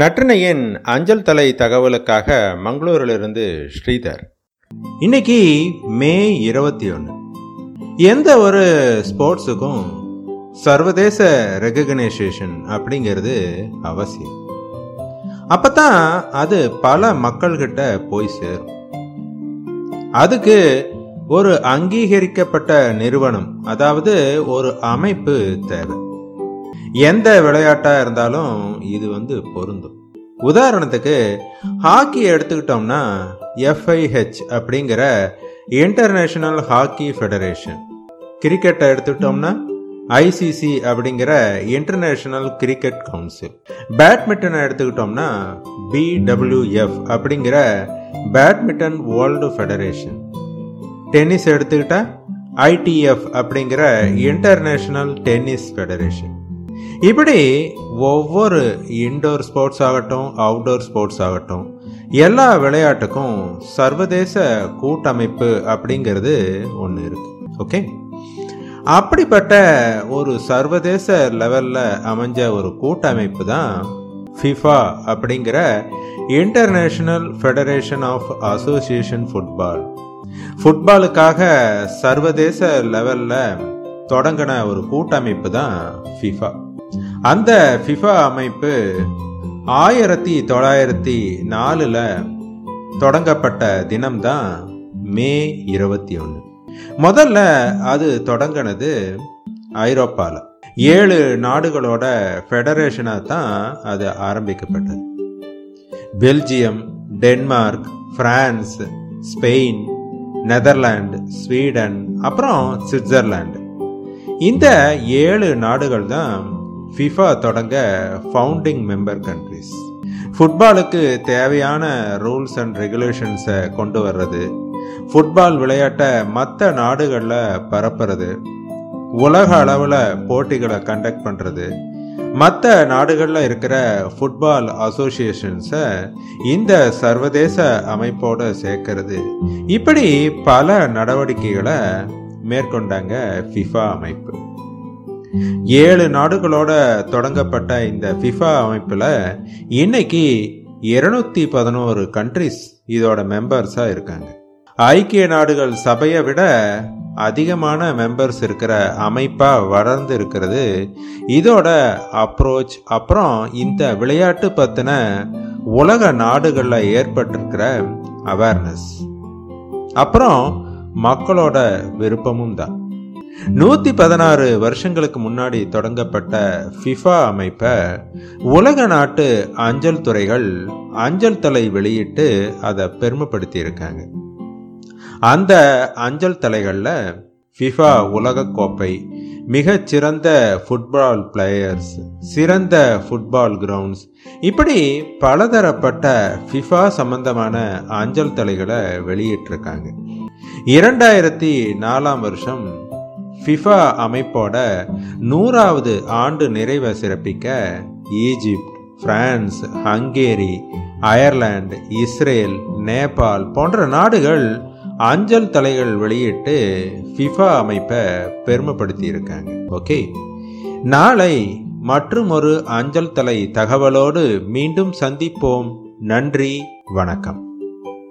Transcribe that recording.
நற்றினையின் அஞ்சல் தலை தகவலுக்காக மங்களூரிலிருந்து ஸ்ரீதர். இன்னைக்கு மே இருபத்தி ஒன்று எந்த ஒரு ஸ்போர்ட்ஸுக்கும் சர்வதேச ரெகக்னைசேஷன் அப்படிங்கிறது அவசியம். அப்பதான் அது பல மக்கள்கிட்ட போய் சேரும். அதுக்கு ஒரு அங்கீகரிக்கப்பட்ட நிறுவனம் அதாவது ஒரு அமைப்பு தேவை. எந்த விளையாட்டாக இருந்தாலும் இது வந்து பொருந்தும். உதாரணத்துக்கு ஹாக்கி எடுத்துக்கிட்டோம்னா எஃப்ஐஹெச் அப்படிங்கிற இன்டர்நேஷனல் ஹாக்கி ஃபெடரேஷன் கிரிக்கெட்டை எடுத்துக்கிட்டோம்னா ஐசிசி அப்படிங்கிற இன்டர்நேஷனல் கிரிக்கெட் கவுன்சில் பேட்மிண்டனை எடுத்துக்கிட்டோம்னா பிடபிள்யூஎஃப் அப்படிங்கிற பேட்மிண்டன் வேர்ல்டு ஃபெடரேஷன் டென்னிஸ் எடுத்துக்கிட்டா ஐடிஎஃப் அப்படிங்கிற இன்டர்நேஷனல் டென்னிஸ் ஃபெடரேஷன் இப்படி ஒவ்வொரு இன்டோர் ஸ்போர்ட்ஸ் ஆகட்டும் அவுட்டோர் ஸ்போர்ட்ஸ் ஆகட்டும் எல்லா விளையாட்டுக்கும் சர்வதேச கூட்டமைப்பு அப்படிங்கிறது ஒன்று இருக்கு. ஓகே அப்படிப்பட்ட ஒரு சர்வதேச லெவலில் அமைஞ்ச ஒரு கூட்டமைப்பு தான் ஃபிஃபா அப்படிங்கிற international federation of association football ஃபுட்பாலுக்காக சர்வதேச லெவலில் தொடங்கின ஒரு கூட்டமைப்பு தான் ஃபிஃபா அந்த ஃபிஃபா அமைப்பு ஆயிரத்தி தொள்ளாயிரத்தி நாலில் தொடங்கப்பட்ட தினம்தான் மே இருபத்தி ஒன்று முதல்ல அது தொடங்கினது ஐரோப்பாவில் ஏழு நாடுகளோட ஃபெடரேஷனாக தான் அது ஆரம்பிக்கப்பட்டது. Belgium Denmark France Spain Netherland Sweden அப்புறம் சுவிட்சர்லாந்து இந்த ஏழு நாடுகள் தான் ஃபிஃபா தொடங்க ஃபவுண்டிங் மெம்பர் கண்ட்ரிஸ் ஃபுட்பாலுக்கு தேவையான ரூல்ஸ் அண்ட் ரெகுலேஷன்ஸை கொண்டு வர்றது. ஃபுட்பால் விளையாட்டை மற்ற நாடுகளில் பரப்புறது. உலக அளவில் போட்டிகளை கண்டக்ட் பண்ணுறது மற்ற நாடுகளில் இருக்கிற ஃபுட்பால் அசோசியேஷன்ஸை இந்த சர்வதேச அமைப்போடு சேர்க்கறது. இப்படி பல நடவடிக்கைகளை மேற்கொண்டாங்க ஃபிஃபா அமைப்பு. ஏழு நாடுகளோட தொடங்கப்பட்ட இந்த ஃபிஃபா அமைப்பில் இன்னைக்கு இருநூத்தி பதினோரு கண்ட்ரிஸ் இதோட மெம்பர்ஸா இருக்காங்க. ஐக்கிய நாடுகள் சபையை விட அதிகமான மெம்பர்ஸ் இருக்கிற அமைப்பா வளர்ந்து இருக்கிறது இதோட அப்ரோச் அப்புறம் இந்த விளையாட்டு பத்தின உலக நாடுகளில் ஏற்பட்டிருக்கிற அவேர்னஸ் அப்புறம் மக்களோட விருப்பமும் தான். நூத்தி பதினாறு வருஷங்களுக்கு முன்னாடி தொடங்கப்பட்ட ஃபிஃபா அமைப்பை உலக நாட்டு அஞ்சல் துறைகள் அஞ்சல் தலை வெளியிட்டு அதை பெருமைப்படுத்தி இருக்காங்க அந்த அஞ்சல் தலைகளில் ஃபிஃபா உலகக்கோப்பை மிகச்சிறந்த சிறந்த ஃபுட்பால் பிளேயர்ஸ் சிறந்த ஃபுட்பால் கிரவுண்ட்ஸ் இப்படி பலதரப்பட்ட ஃபிஃபா சம்பந்தமான அஞ்சல் தலைகளை வெளியிட்டிருக்காங்க. இரண்டாயிரத்தி நாலாம் வருஷம் ஃபிஃபா அமைப்போட நூறாவது ஆண்டு நிறைவை சிறப்பிக்க Egypt France Hungary Ireland Israel Nepal போன்ற நாடுகள் அஞ்சல் தலைகள் வெளியிட்டு ஃபிஃபா அமைப்பை பெருமைப்படுத்தி இருக்காங்க ஓகே? நாளை மற்றும் ஒரு அஞ்சல் தலை தகவலோடு மீண்டும் சந்திப்போம். நன்றி வணக்கம்.